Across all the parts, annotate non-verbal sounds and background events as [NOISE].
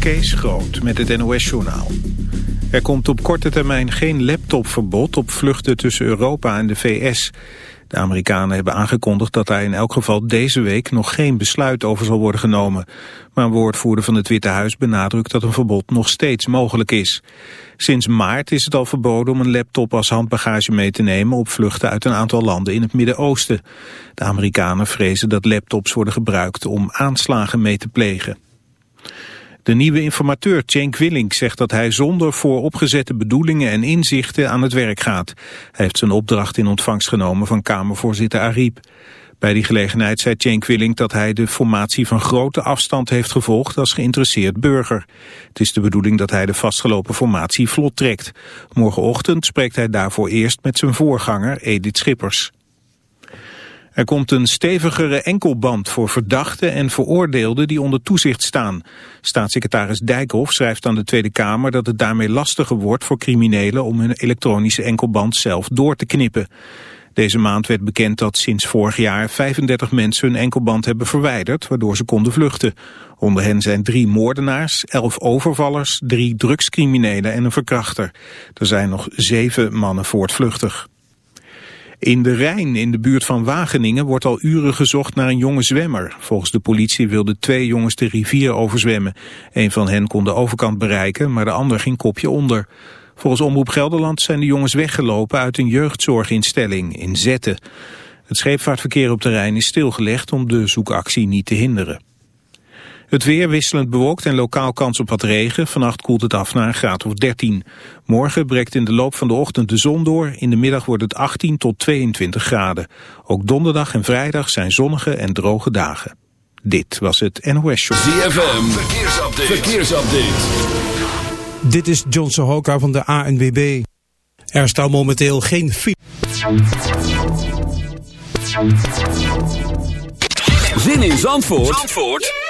Kees Groot met het NOS-journaal. Er komt op korte termijn geen laptopverbod op vluchten tussen Europa en de VS. De Amerikanen hebben aangekondigd dat daar in elk geval deze week nog geen besluit over zal worden genomen. Maar een woordvoerder van het Witte Huis benadrukt dat een verbod nog steeds mogelijk is. Sinds maart is het al verboden om een laptop als handbagage mee te nemen op vluchten uit een aantal landen in het Midden-Oosten. De Amerikanen vrezen dat laptops worden gebruikt om aanslagen mee te plegen. De nieuwe informateur Cenk Willink zegt dat hij zonder vooropgezette bedoelingen en inzichten aan het werk gaat. Hij heeft zijn opdracht in ontvangst genomen van Kamervoorzitter Ariep. Bij die gelegenheid zei Cenk Willink dat hij de formatie van grote afstand heeft gevolgd als geïnteresseerd burger. Het is de bedoeling dat hij de vastgelopen formatie vlot trekt. Morgenochtend spreekt hij daarvoor eerst met zijn voorganger Edith Schippers. Er komt een stevigere enkelband voor verdachten en veroordeelden die onder toezicht staan. Staatssecretaris Dijkhoff schrijft aan de Tweede Kamer dat het daarmee lastiger wordt voor criminelen om hun elektronische enkelband zelf door te knippen. Deze maand werd bekend dat sinds vorig jaar 35 mensen hun enkelband hebben verwijderd, waardoor ze konden vluchten. Onder hen zijn drie moordenaars, elf overvallers, drie drugscriminelen en een verkrachter. Er zijn nog zeven mannen voortvluchtig. In de Rijn, in de buurt van Wageningen, wordt al uren gezocht naar een jonge zwemmer. Volgens de politie wilden twee jongens de rivier overzwemmen. Een van hen kon de overkant bereiken, maar de ander ging kopje onder. Volgens Omroep Gelderland zijn de jongens weggelopen uit een jeugdzorginstelling in Zetten. Het scheepvaartverkeer op de Rijn is stilgelegd om de zoekactie niet te hinderen. Het weer wisselend bewolkt en lokaal kans op wat regen. Vannacht koelt het af naar een graad of 13. Morgen breekt in de loop van de ochtend de zon door. In de middag wordt het 18 tot 22 graden. Ook donderdag en vrijdag zijn zonnige en droge dagen. Dit was het NOS Show. ZFM, verkeersupdate. verkeersupdate. Dit is John Sohoka van de ANWB. Er staat momenteel geen file. Zin in Zandvoort? Zandvoort?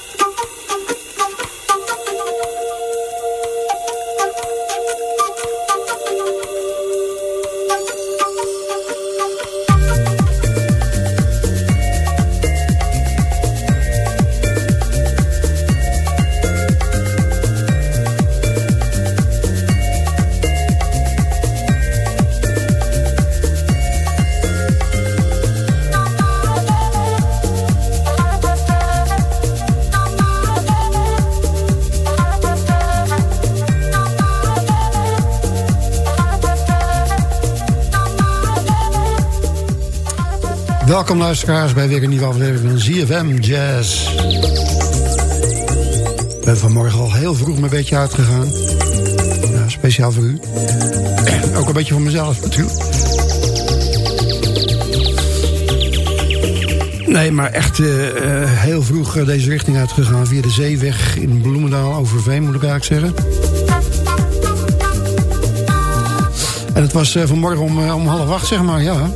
Welkom luisteraars bij weer een nieuwe aflevering van ZFM Jazz. Ik ben vanmorgen al heel vroeg mijn beetje uitgegaan. Ja, speciaal voor u. Ook een beetje voor mezelf natuurlijk. Nee, maar echt uh, heel vroeg uh, deze richting uitgegaan. Via de zeeweg in Bloemendaal Overveen, moet ik eigenlijk zeggen. En het was vanmorgen om, om half acht, zeg maar, ja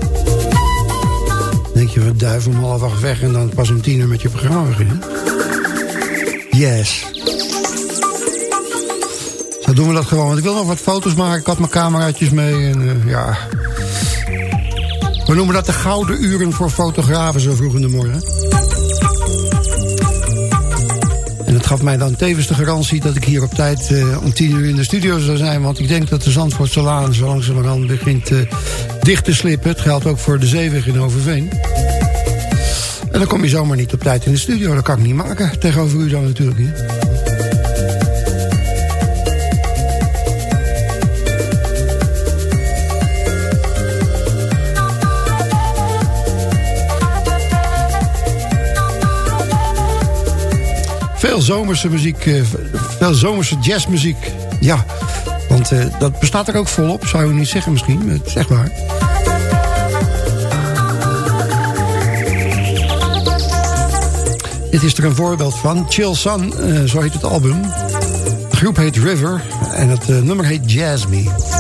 duif om half acht weg... en dan pas om tien uur met je beginnen. Yes. Zo doen we dat gewoon. Want ik wil nog wat foto's maken. Ik had mijn cameraatjes mee. En uh, ja... We noemen dat de gouden uren voor fotografen zo vroeg in de morgen. En het gaf mij dan tevens de garantie dat ik hier op tijd uh, om tien uur in de studio zou zijn. Want ik denk dat de Zandvoortse zo langzamerhand begint uh, dicht te slippen. Het geldt ook voor de zeeweg in Overveen. En dan kom je zomaar niet op tijd in de studio. Dat kan ik niet maken. Tegenover u dan natuurlijk. Veel zomerse muziek, eh, veel zomerse jazzmuziek. Ja, want uh, dat bestaat er ook volop, zou je niet zeggen misschien. Het is echt waar. Dit is er een voorbeeld van. Chill Sun, uh, zo heet het album. De groep heet River en het uh, nummer heet Me.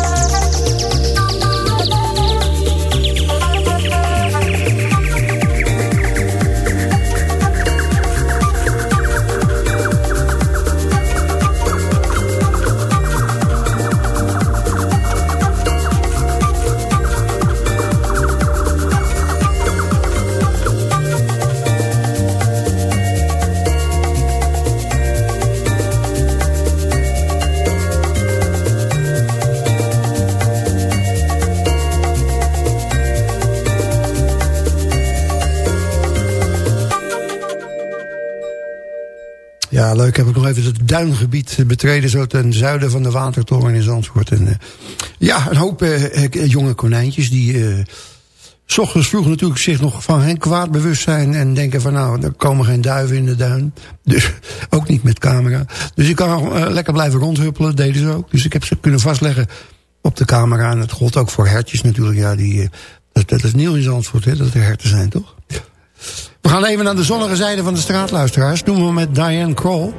Leuk. Heb ik nog even het duingebied betreden... zo ten zuiden van de Watertoren in Zandvoort. En, ja, een hoop jonge konijntjes die... S ochtends vroeg natuurlijk zich nog van hen kwaad bewust zijn... en denken van nou, er komen geen duiven in de duin. Dus [LAUGHS] ook niet met camera. Dus ik kan uh, lekker blijven rondhuppelen, deden ze ook. Dus ik heb ze kunnen vastleggen op de camera. En het gold ook voor hertjes natuurlijk. Ja, die, uh, dat, dat, is nieuw in Zandvoort, hè, dat er herten zijn, toch? We gaan even naar de zonnige zijde van de straatluisteraars. Doen we met Diane Kroll.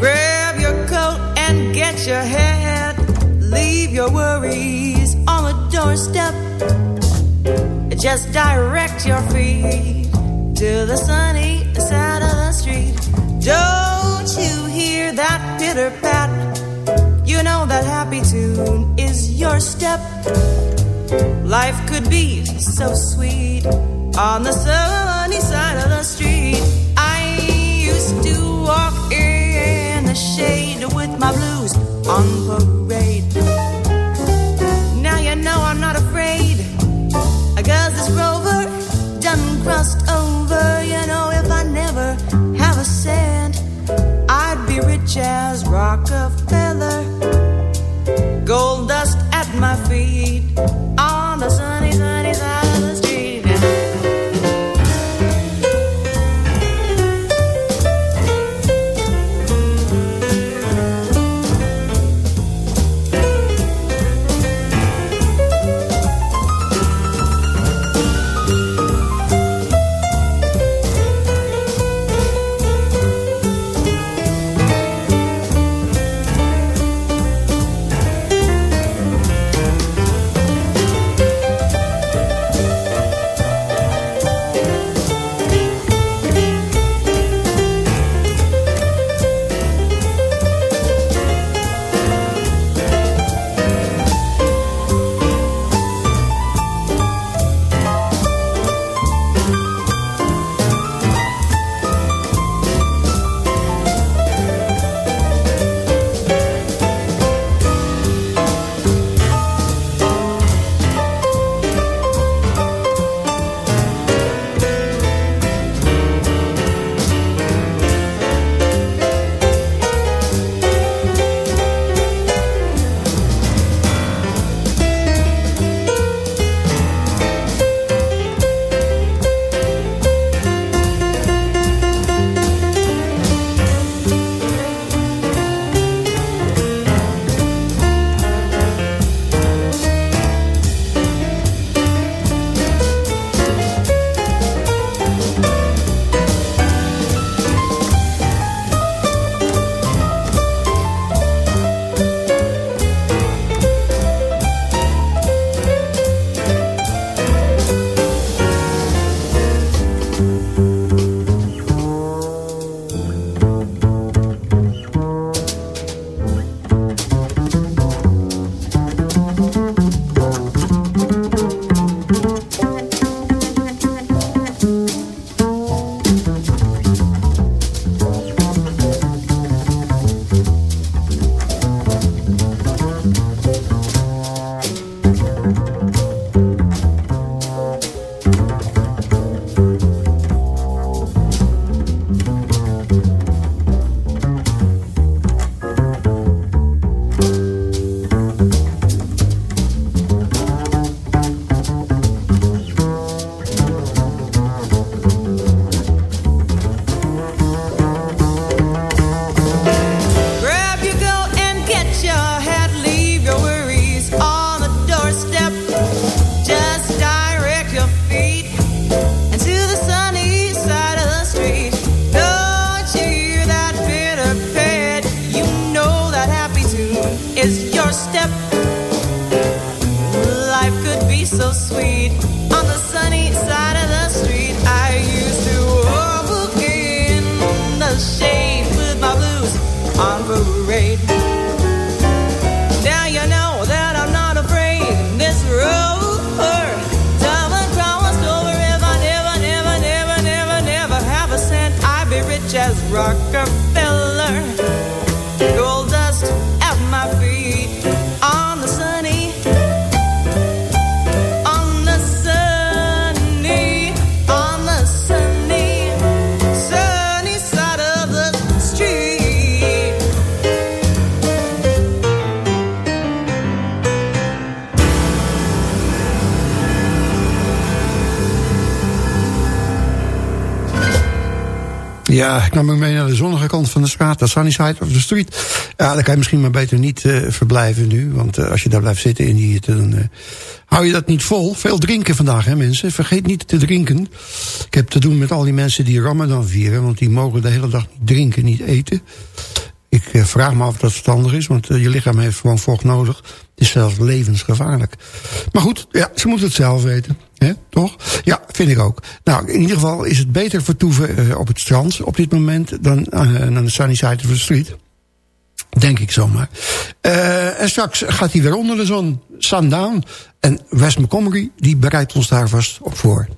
Grab your coat and get your head. Leave your worries on the doorstep. Just direct your feet to the sunny side of the street. Don't you hear that pitter pat? You know that happy tune is your step. Life could be so sweet on the sunny side of the street. I used to walk in the shade with my blues on parade. Now you know I'm not afraid. Cause this rover done crossed over. You know, if I never have a cent, I'd be rich as Rockefeller. Ik nam hem mee naar de zonnige kant van de straat. De sunny side of the street. Ja, daar kan je misschien maar beter niet uh, verblijven nu. Want uh, als je daar blijft zitten in die dan uh, hou je dat niet vol. Veel drinken vandaag, hè mensen. Vergeet niet te drinken. Ik heb te doen met al die mensen die Ramadan vieren. Want die mogen de hele dag niet drinken, niet eten. Vraag me af of dat verstandig is. Want je lichaam heeft gewoon vocht nodig. Het is zelfs levensgevaarlijk. Maar goed, ja, ze moeten het zelf weten. Hè, toch? Ja, vind ik ook. Nou, in ieder geval is het beter vertoeven uh, op het strand op dit moment... dan aan de sunny side of the street. Denk ik zomaar. Uh, en straks gaat hij weer onder de zon. Sundown. En Wes Montgomery, die bereidt ons daar vast op voor.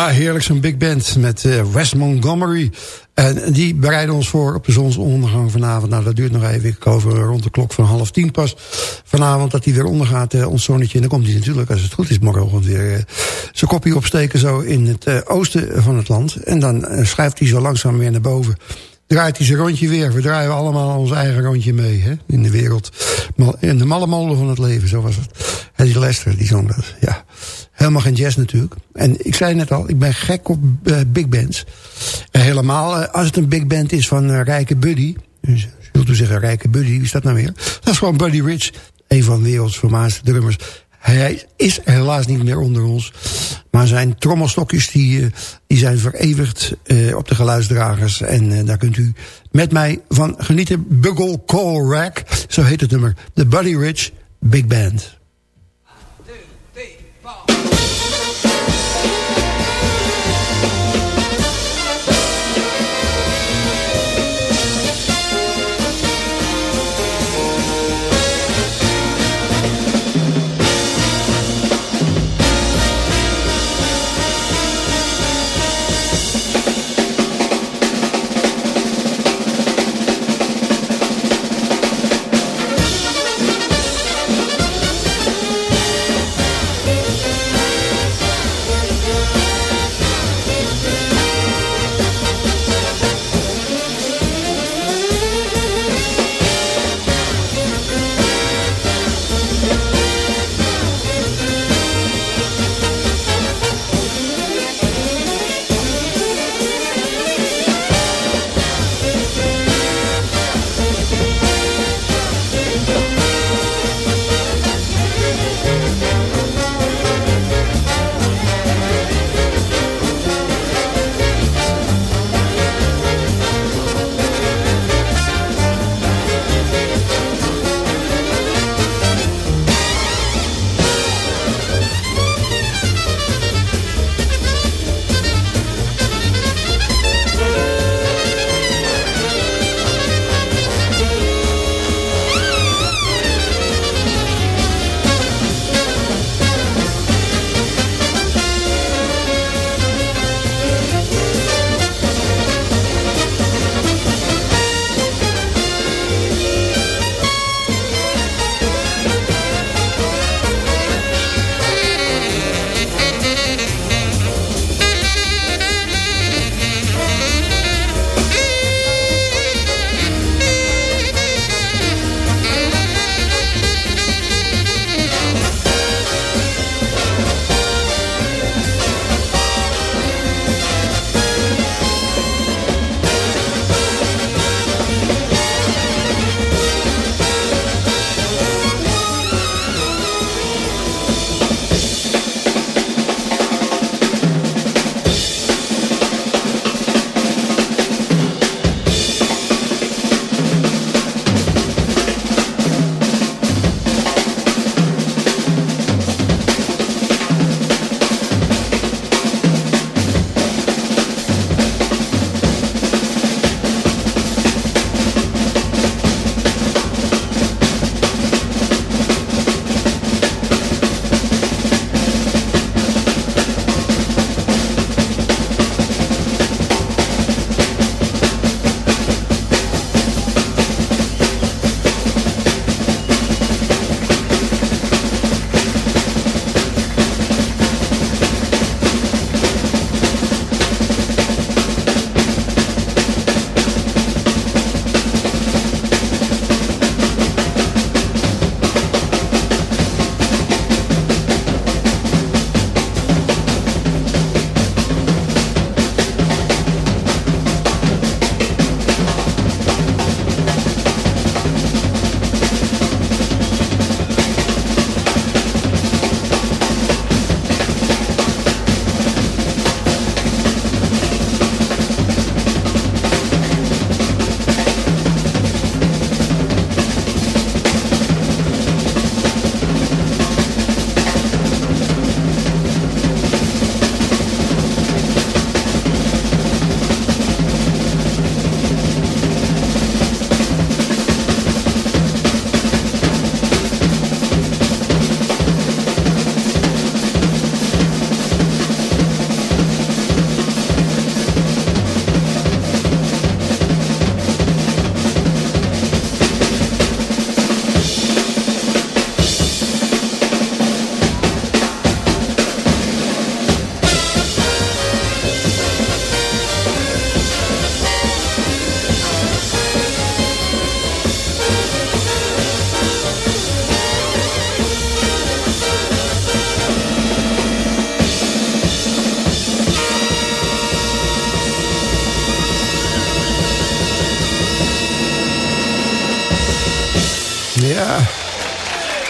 Ja, heerlijk zo'n big band met uh, Wes Montgomery. En die bereiden ons voor op de zonsondergang vanavond. Nou, dat duurt nog even. Ik over rond de klok van half tien pas. Vanavond dat hij weer ondergaat, uh, ons zonnetje. En dan komt hij natuurlijk, als het goed is, morgenochtend weer... Zijn kopje opsteken zo in het oosten van het land. En dan schuift hij zo langzaam weer naar boven draait hij zijn rondje weer. We draaien allemaal ons eigen rondje mee hè, in de wereld. In de malle molen van het leven, zo was het. Eddie Lester, die zong. Ja. Helemaal geen jazz natuurlijk. En ik zei net al, ik ben gek op uh, big bands. En helemaal uh, als het een big band is van Rijke Buddy. Dus, zult u zeggen, Rijke Buddy, wie is dat nou weer? Dat is gewoon Buddy Rich. Een van werelds formaatste drummers. Hij is helaas niet meer onder ons. Maar zijn trommelstokjes die, die zijn vereeuwigd uh, op de geluidsdragers. En daar kunt u met mij van genieten. Bugle Call Rack, zo heet het nummer. De Buddy Rich Big Band.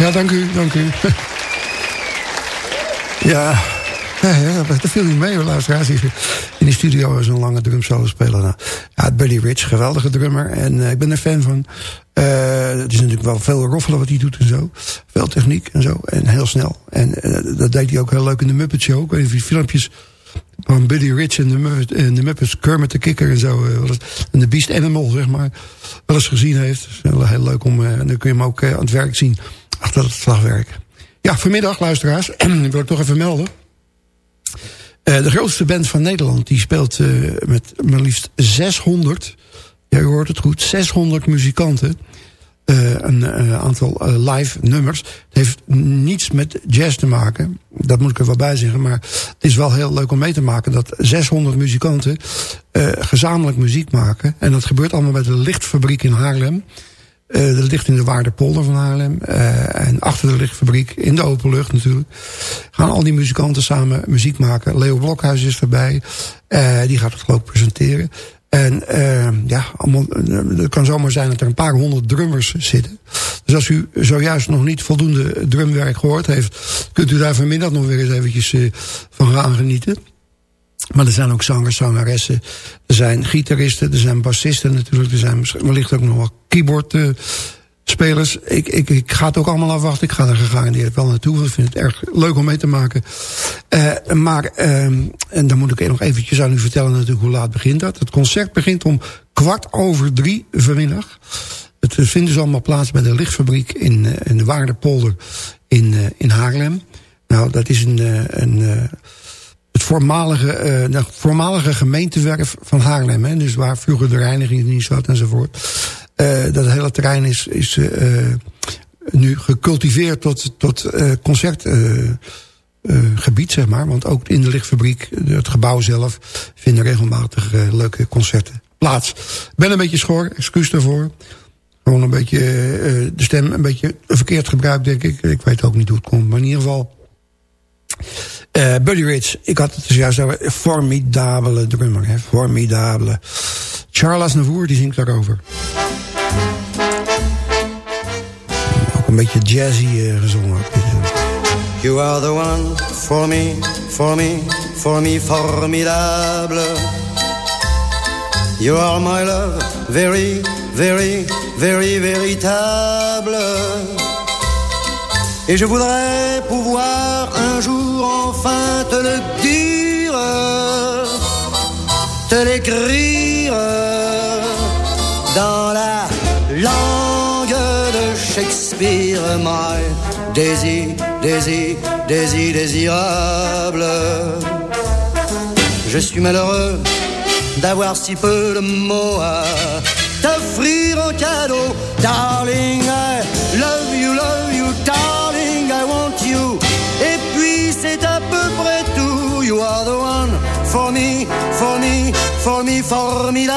Ja, dank u, dank u. ja. Ja, ja, dat viel niet mee hoor, luisteraars. In die studio zo'n lange drumsolo spelen. Nou, ja, Buddy Rich, geweldige drummer. En uh, ik ben er fan van. Uh, het is natuurlijk wel veel roffelen wat hij doet en zo. Veel techniek en zo. En heel snel. En uh, dat deed hij ook heel leuk in de Muppet Show. Ik weet filmpjes van Buddy Rich en de, Muppet, en de Muppets, Kermit de Kikker en zo. en de Beast Animal, zeg maar. Wel eens gezien heeft. Heel, heel leuk om... en dan kun je hem ook aan het werk zien. Achter het slagwerk. Ja, vanmiddag, luisteraars. [CLEARS THROAT] wil ik toch even melden. Uh, de grootste band van Nederland, die speelt uh, met maar liefst 600... Ja, u hoort het goed, 600 muzikanten. Uh, een aantal live nummers. Het heeft niets met jazz te maken. Dat moet ik er wel bij zeggen. Maar het is wel heel leuk om mee te maken... dat 600 muzikanten gezamenlijk muziek maken. En dat gebeurt allemaal bij de Lichtfabriek in Haarlem. Uh, dat ligt in de Waardepolder van Haarlem. Uh, en achter de lichtfabriek, in de open lucht natuurlijk... gaan al die muzikanten samen muziek maken. Leo Blokhuis is erbij. Uh, die gaat het geloof presenteren. En ja, allemaal, het kan zomaar zijn dat er een paar honderd drummers zitten. Dus als u zojuist nog niet voldoende drumwerk gehoord heeft... kunt u daar vanmiddag nog weer eens eventjes van gaan genieten. Maar er zijn ook zangers, zangeressen. Er zijn gitaristen, er zijn bassisten natuurlijk. Er zijn wellicht ook nog wel keyboardspelers. Ik, ik, ik ga het ook allemaal afwachten. Ik ga er gegarandeerd wel naartoe. Ik vind het erg leuk om mee te maken. Uh, maar, uh, en dan moet ik nog eventjes aan u vertellen natuurlijk hoe laat begint dat. Het concert begint om kwart over drie vanmiddag. Het vindt dus allemaal plaats bij de lichtfabriek in, uh, in de Waardepolder in, in Haarlem. Nou, dat is een... een voormalige, uh, voormalige gemeentewerf van Haarlem. Hè, dus waar vroeger de reinigingsdienst zat enzovoort. Uh, dat hele terrein is, is uh, nu gecultiveerd tot, tot concertgebied, zeg maar. Want ook in de lichtfabriek, het gebouw zelf... vinden regelmatig leuke concerten plaats. Ik ben een beetje schor, excuus daarvoor. Gewoon een beetje de stem een beetje verkeerd gebruikt, denk ik. Ik weet ook niet hoe het komt, maar in ieder geval... Uh, Buddy Rich, ik had het dus juist over formidabele drummer, hè, formidabele. Charles Navour, die zingt daarover. Ook een beetje jazzy uh, gezongen. You are the one for me, for me, for me, formidable. You are my love, very, very, very, véritable. Et je voudrais pouvoir enfin te le dire, te l'écrire dans la langue de Shakespeare, my Daisy, Daisy, Daisy désirable. Je suis malheureux d'avoir si peu de mots à t'offrir en cadeau, darling. I love you, love you, darling. You are the one for me, for me, for me, formidable.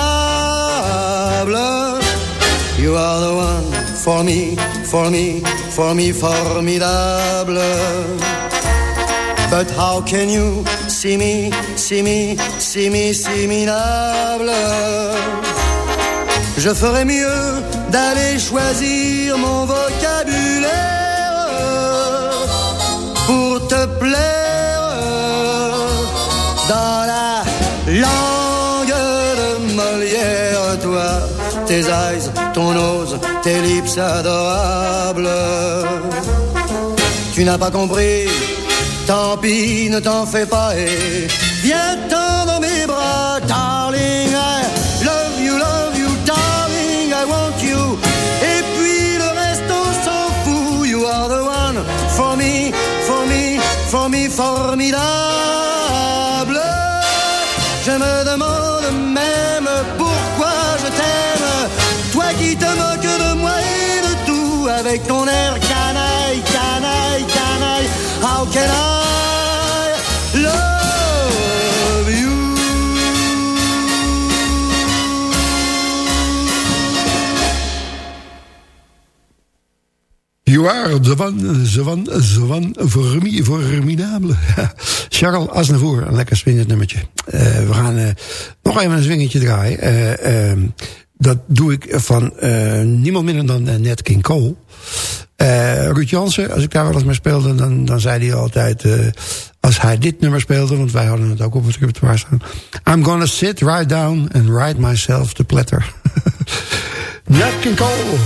You are the one for me, for me, for me, formidable. But how can you see me, see me, see me, similable? Je ferais mieux d'aller choisir mon vocabulaire pour te plaire dans la langue de Molière, toi, tes eyes, ton nose, tes lips adorables. Tu n'as pas compris, tant pis, ne t'en fais pas et viens-t'en dans mes bras, darling. I love you, love you, darling, I want you. Et puis le reste, on s'en fout. You are the one for me, for me, for me, formidable. Je me demande même pourquoi je t'aime. Toi qui te moques de moi et de tout avec ton air canaille, canaille, canaille. How can I love you? You are the one, the one, the one, formidable. [LAUGHS] Charles Aznavour, een lekker swingend nummertje. Uh, we gaan uh, nog even een swingetje draaien. Uh, dat doe ik van niemand minder dan Nat King Cole. Ruud Jansen, als ik daar wel eens mee speelde... dan, dan zei hij altijd, als hij dit nummer speelde... want wij hadden het ook op het repertoire staan... I'm gonna sit right down and write myself the platter. [LAUGHS] Nat King Cole.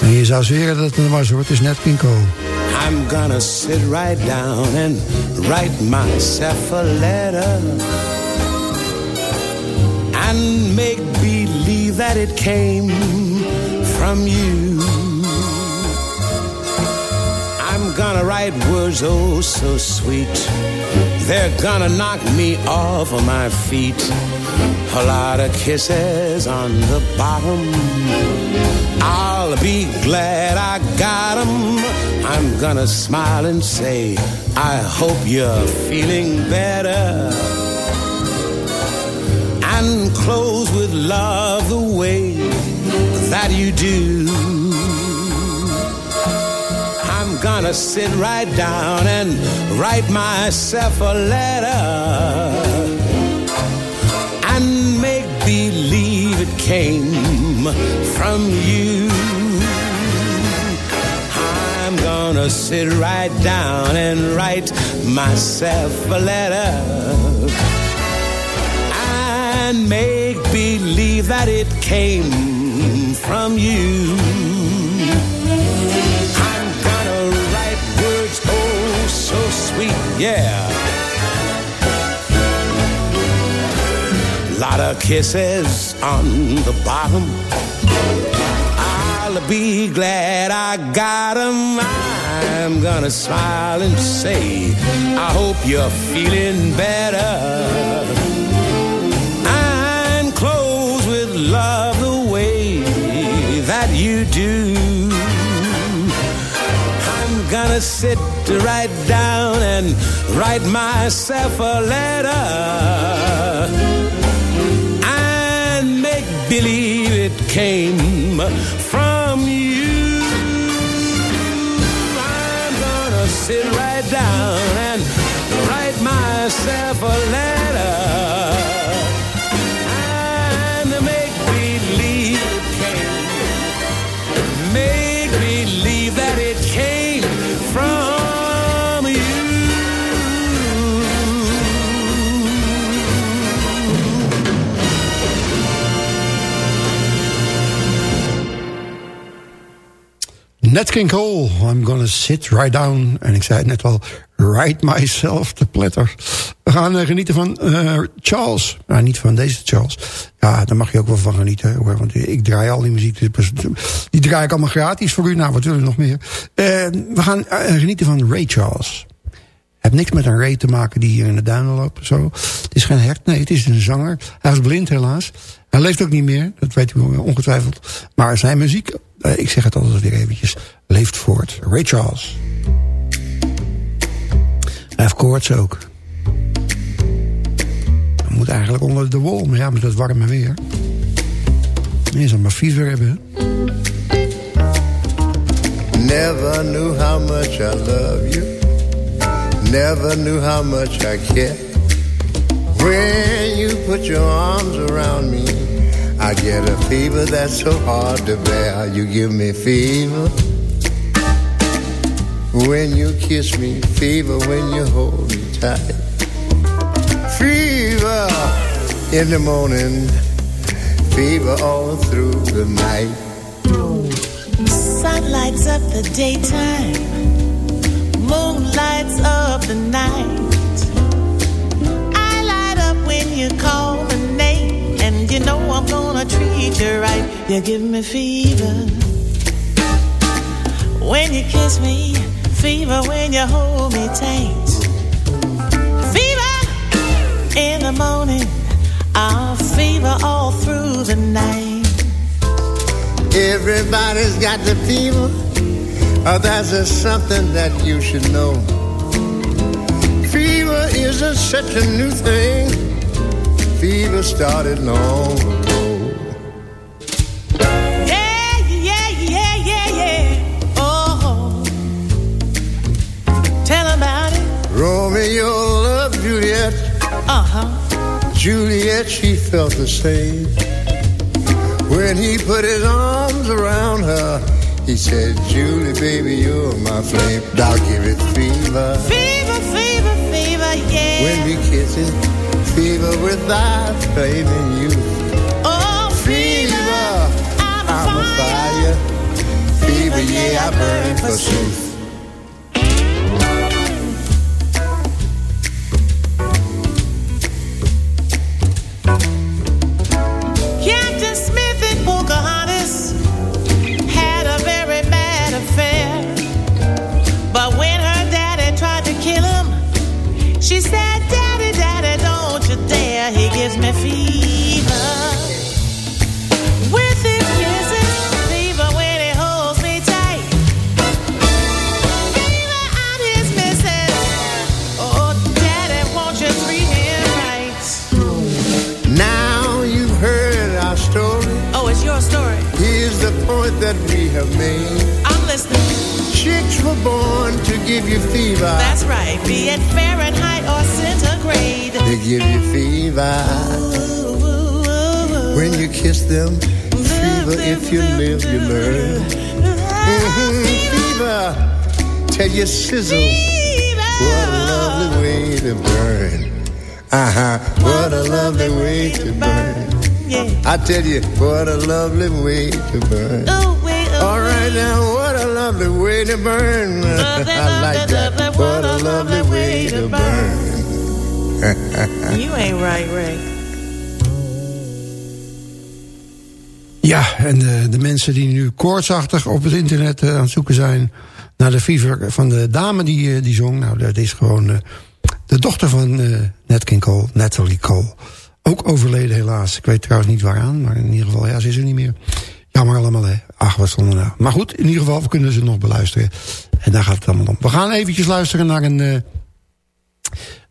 En je zou zweren dat het een was hoor, het is Nat King Cole. I'm gonna sit right down and write myself a letter and make believe that it came from you. I'm gonna write words oh so sweet. They're gonna knock me off of my feet. A lot of kisses on the bottom. I'll be glad I got them. I'm gonna smile and say, I hope you're feeling better and close with love the way that you do. I'm gonna sit right down and write myself a letter and make believe it came from you. Gonna sit right down and write myself a letter and make believe that it came from you. I'm gonna write words oh so sweet, yeah. Lot of kisses on the bottom. I'll be glad I got them. I'm gonna smile and say, I hope you're feeling better and close with love the way that you do. I'm gonna sit right down and write myself a letter and make believe it came from you. Sit right down and write myself a letter Nat King Cole, I'm gonna sit right down. En ik zei het net al, write myself the platter. We gaan uh, genieten van uh, Charles. Nou, niet van deze Charles. Ja, daar mag je ook wel van genieten. Want ik draai al die muziek. Dus die draai ik allemaal gratis voor u. Nou, wat willen we nog meer? We gaan genieten van Ray Charles. Heeft niks met een Ray te maken die hier in de duinen loopt. Zo. Het is geen hert, nee, het is een zanger. Hij is blind helaas. Hij leeft ook niet meer, dat weet u ongetwijfeld. Maar zijn muziek, eh, ik zeg het altijd weer eventjes, leeft voort. Ray Charles. Hij heeft koorts ook. Hij moet eigenlijk onder de wol, maar ja, met dat warme weer. Je zal maar fever hebben. Never knew how much I love you. Never knew how much I care. When you put your arms around me, I get a fever that's so hard to bear. You give me fever when you kiss me, fever when you hold me tight. Fever in the morning, fever all through the night. Sun lights up the daytime, moon lights up the night I light up when you call my name, and you know I'm gonna treat you right. You give me fever when you kiss me, fever when you hold me tight. Fever in the morning, I'll fever all through the night. Everybody's got the fever. Oh, that's just something that you should know. Fever isn't such a new thing fever started long tell about it. Romeo loved Juliet. She felt the same. When he put his arms around her, he said, Julie, baby, you're my flame. I'll give it fever. Fever, fever, fever, yeah. When we kiss it, fever without flaming you. Oh, Fever, I'm, I'm a fire. Fever, yeah, I burn for truth. Have made. I'm listening. Chicks were born to give you fever. That's right. Be it Fahrenheit or centigrade. They give you fever. When you kiss them, fever. If you live, you learn. Fever. Tell you sizzle. What a lovely way to burn. Uh huh. What a lovely way to burn. Yeah. I tell you, what a lovely way to burn. Oh, wait, oh, All right now, what a lovely way to burn. Lovely, I like that. lovely, What a lovely way to burn. You ain't right, Ray. Ja, en de, de mensen die nu koortsachtig op het internet eh, aan het zoeken zijn... naar de fever van de dame die, eh, die zong... nou, dat is gewoon eh, de dochter van eh Nat King Cole, Natalie Cole. Ook overleden helaas. Ik weet trouwens niet waaraan, maar in ieder geval, ja, ze is er niet meer. Jammer allemaal, hè. Ach, wat stond er nou. Maar goed, in ieder geval, we kunnen ze nog beluisteren. En daar gaat het allemaal om. We gaan eventjes luisteren naar een... eh,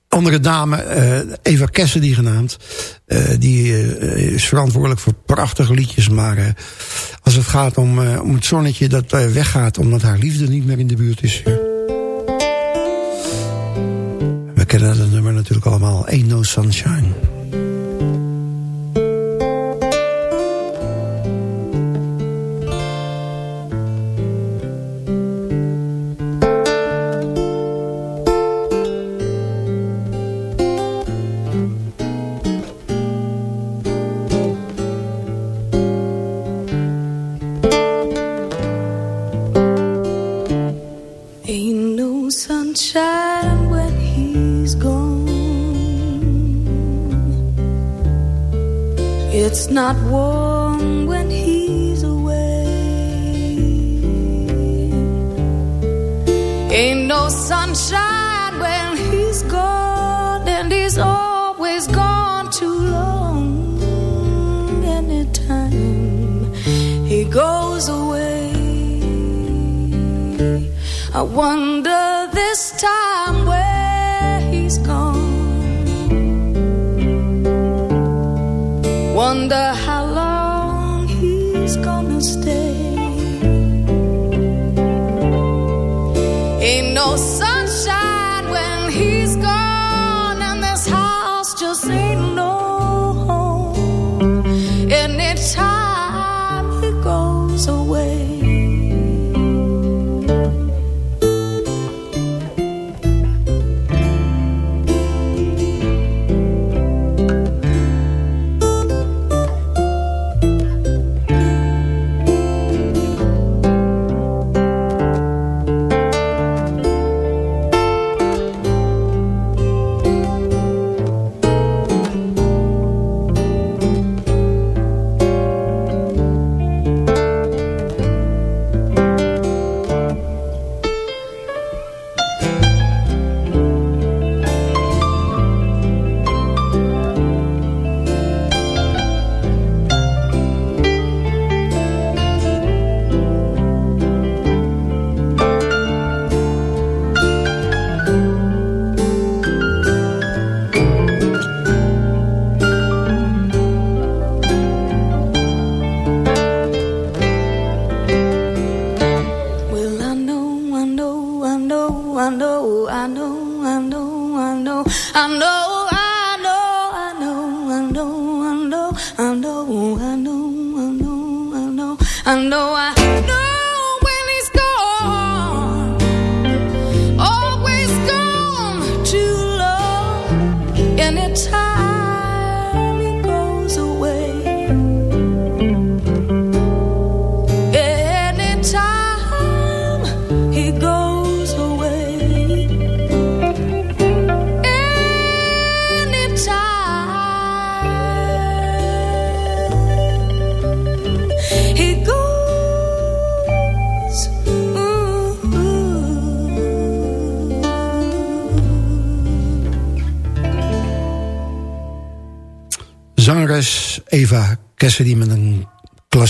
andere dame, eh, Eva Cassidy genaamd. eh, die is verantwoordelijk voor prachtige liedjes. Maar als het gaat om, om het zonnetje dat weggaat... omdat haar liefde niet meer in de buurt is. We kennen dat nummer natuurlijk allemaal. Ain't No Sunshine. Not warm when he's away. Ain't no sunshine when he's gone, and he's always gone too long. Anytime he goes away. I wonder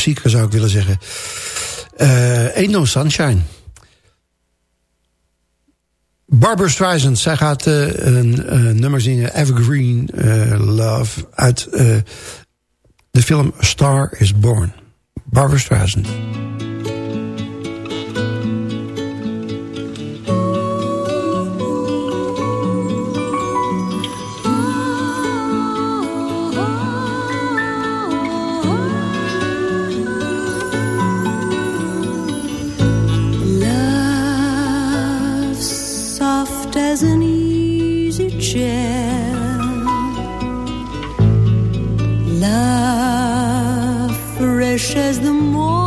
klassieker zou ik willen zeggen. Uh, Ain't Sunshine. Barbara Streisand, zij gaat uh, een uh, nummer zingen, Evergreen Love, uit de film Star is Born. Barbara Streisand. precious de more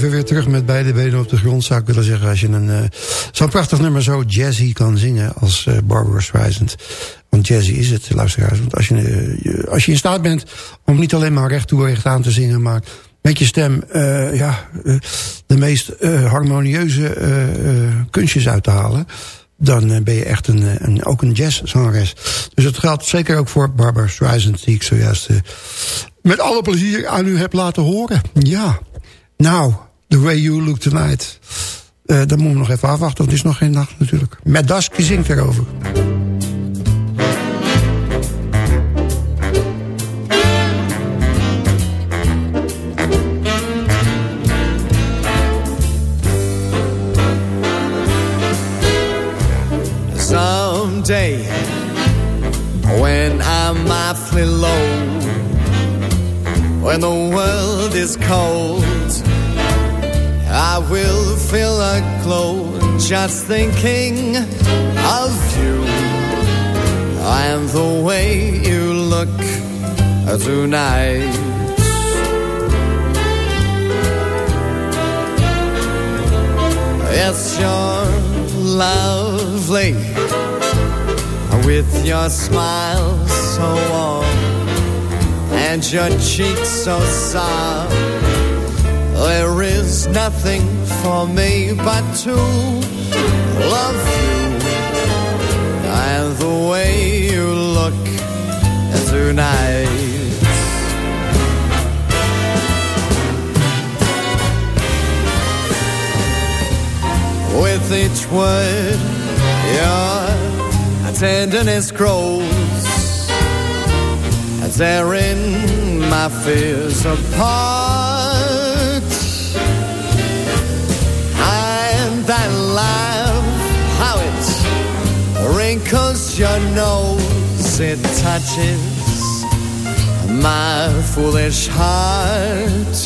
even weer terug met beide benen op de grond, zou ik willen zeggen. Als je een uh, zo'n prachtig nummer zo jazzy kan zingen als uh, Barbara Streisand. Want jazzy is het, luisteraars. Want als je, uh, als je in staat bent om niet alleen maar recht toe recht aan te zingen... maar met je stem ja, de meest harmonieuze kunstjes uit te halen... dan ben je echt een, een, ook een jazzzangeres. Dus dat geldt zeker ook voor Barbara Streisand... die ik zojuist met alle plezier aan u heb laten horen. Ja. Nou, The Way You Look Tonight. Uh, dan moeten we nog even afwachten, want het is nog geen nacht natuurlijk. Met Dasky zingt erover. Someday, when I'm awfully low when the world is cold. I will feel a glow just thinking of you and the way you look uh, tonight. Yes, you're lovely with your smile so warm and your cheeks so soft. There is nothing for me but to love you and the way you look tonight. With each word, your tenderness grows. Tearing my fears apart. Laugh, how it wrinkles your nose, it touches my foolish heart.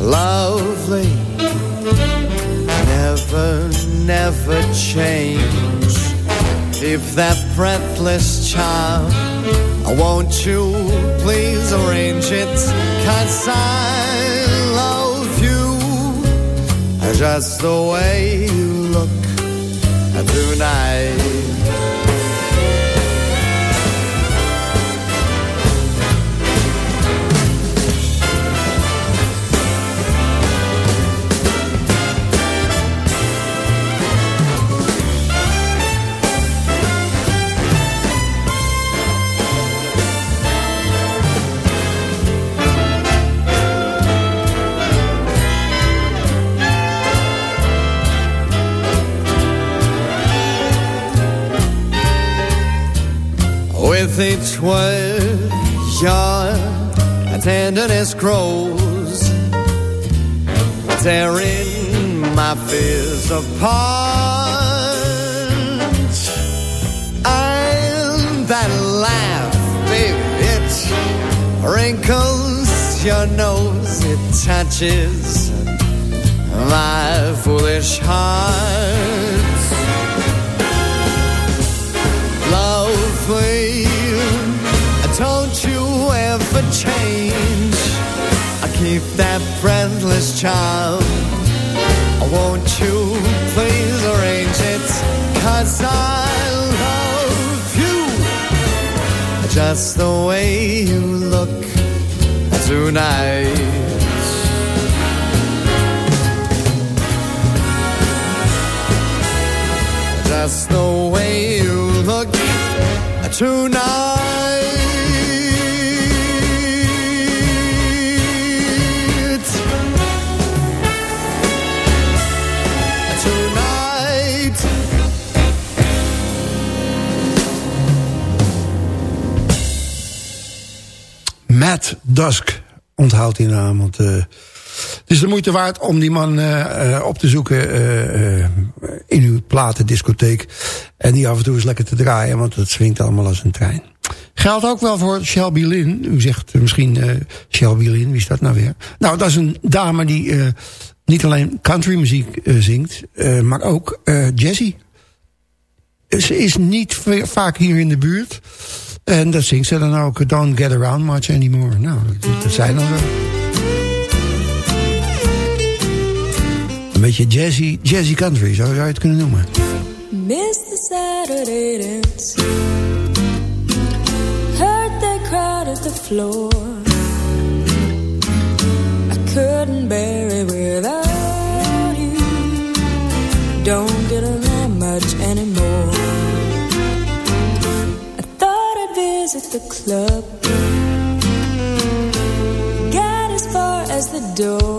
Lovely, never, never change. If that breathless child, won't you please arrange it? Cause I just the way you look tonight. With each word, your tenderness grows, tearing my fears apart. And that laugh, baby, it wrinkles your nose, it touches my foolish heart. Ever change. I keep that friendless child. Oh, won't you please arrange it? Cause I love you just the way you look tonight. Just the way you look tonight. Dusk. Onthoud die naam, want... eh, het is de moeite waard om die man eh, eh, op te zoeken in uw platendiscotheek. En die af en toe eens lekker te draaien, want het swingt allemaal als een trein. Geldt ook wel voor Shelby Lynn. U zegt misschien Shelby Lynn, wie is dat nou weer? Nou, dat is een dame die niet alleen countrymuziek zingt, maar ook jazzy. Ze is niet vaak hier in de buurt. En dat zingt ze dan ook Don't Get Around Much Anymore. Nou, dat, zijn dan wel. Een beetje jazzy, jazzy country, zo zou je het kunnen noemen. Miss the Saturday dance. Heard they crowded the floor. I couldn't bear it without you. Don't get around much anymore. Door.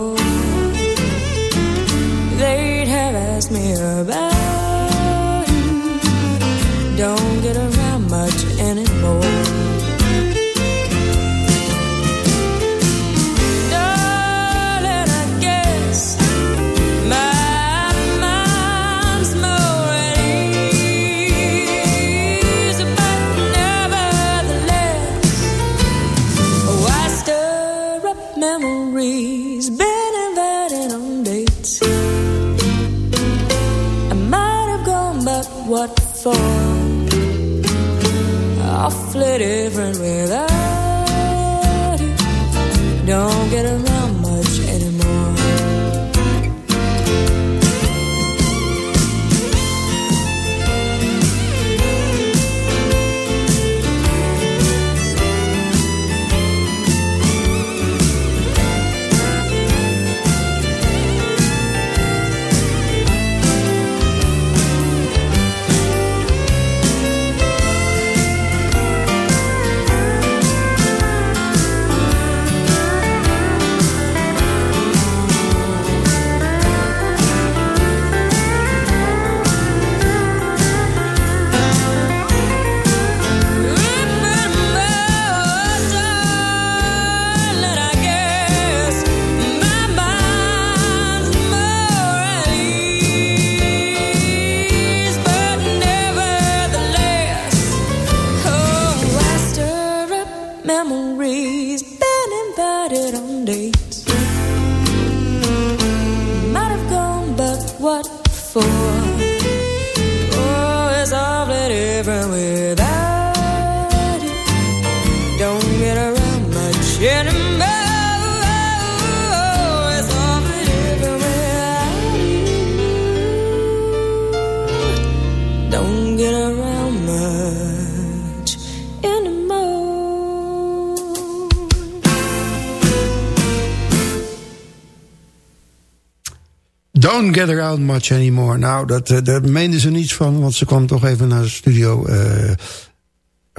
Get around much anymore. Nou, dat, eh, daar meenden ze niets van, want ze kwam toch even naar de studio eh,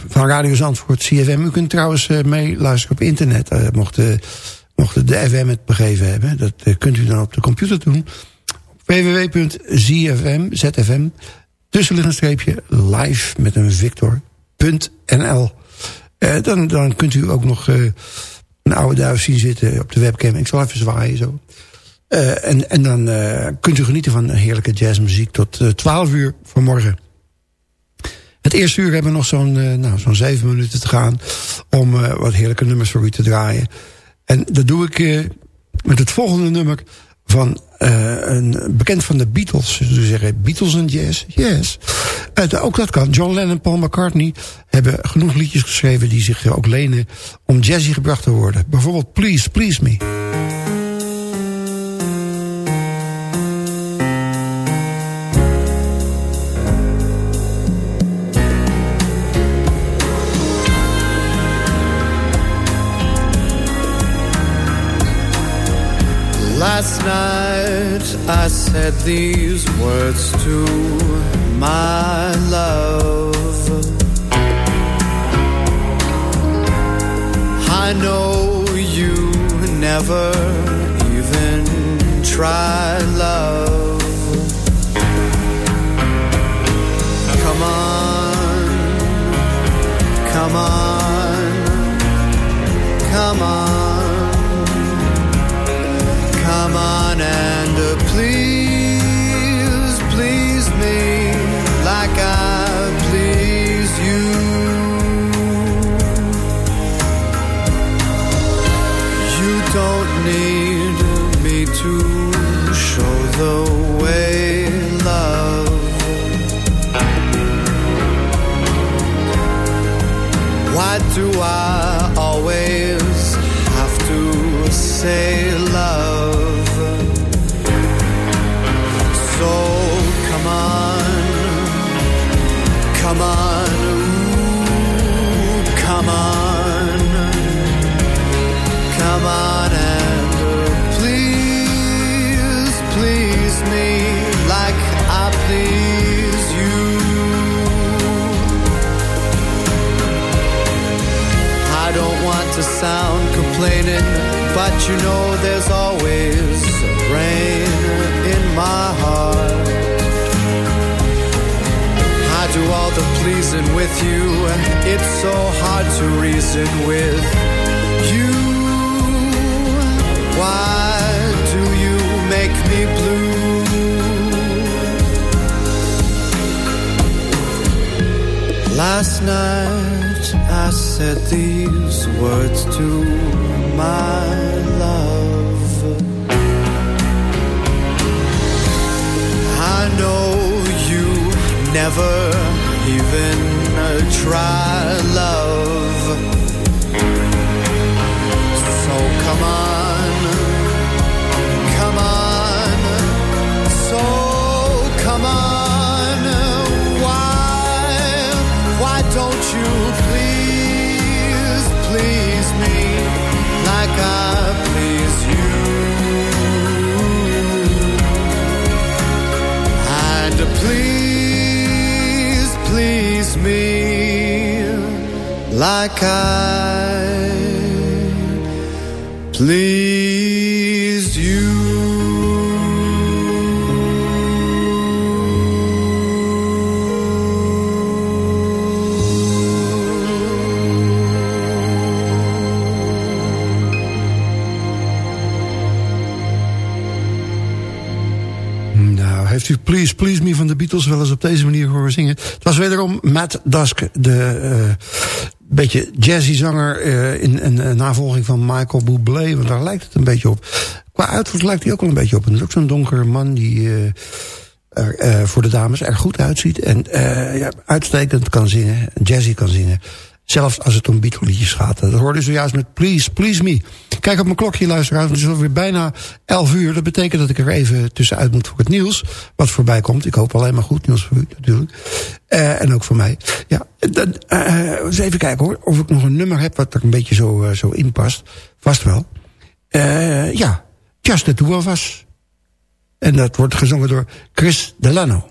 van Radio Zandvoort, CFM. U kunt trouwens uh, meeluisteren op internet, eh, mocht, de, mocht de FM het begeven hebben. Dat eh, kunt u dan op de computer doen. www.zfm, ZFM, tussenliggend streepje, live met een victor.nl. Eh, dan, dan kunt u ook nog eh, een oude duif zien zitten op de webcam. Ik zal even zwaaien zo. Eh, en, en dan eh, kunt u genieten van heerlijke jazzmuziek tot eh, 12 uur vanmorgen. Het eerste uur hebben we nog zo'n eh, nou, zo'n zeven minuten te gaan... om eh, wat heerlijke nummers voor u te draaien. En dat doe ik eh, met het volgende nummer van eh, een bekend van de Beatles. Dus we zeggen Beatles en jazz, yes. Eh, ook dat kan. John Lennon en Paul McCartney hebben genoeg liedjes geschreven... die zich ook lenen om jazzy gebracht te worden. Bijvoorbeeld Please, Please Me. Last night I said these words to my love. I know you never even tried love. Come on, come on, come on. Come on and uh, please, please me like I please you. You don't need me to show the way, love. Why do I always have to say on, ooh, come on, come on and please, please me like I please you. I don't want to sound complaining, but you know there's always rain in my heart. Pleasing with you. It's so hard to reason with you. Why do you make me blue? Last night I said these words to my love. I know you never even try love. So come on, come on, so come on. Why, why don't you please me like I pleased u Please Please Me van de Beatles wel eens op deze manier horen zingen? Het was wederom Matt Dusk, de eh, beetje jazzy zanger eh, in een eh, navolging van Michael Bublé. Want daar lijkt het een beetje op. Qua uiterlijk lijkt hij ook wel een beetje op. En het is ook zo'n donkere man die er voor de dames er goed uitziet. En ja, uitstekend kan zingen, jazzy kan zingen. Zelfs als het om Beatle-liedjes gaat. Dat hoorde je zojuist met Please, Please Me. Kijk op mijn klokje, luisteraars. Het is alweer bijna 11 uur. Dat betekent dat ik er even tussenuit moet voor het nieuws. Wat voorbij komt. Ik hoop alleen maar goed nieuws voor u natuurlijk. Eh, en ook voor mij. Ja, dan, eh, eens even kijken hoor. Of ik nog een nummer heb wat er een beetje zo, eh, zo in past. Vast wel. Ja, Just the Two of Us. En dat wordt gezongen door Chris Delano.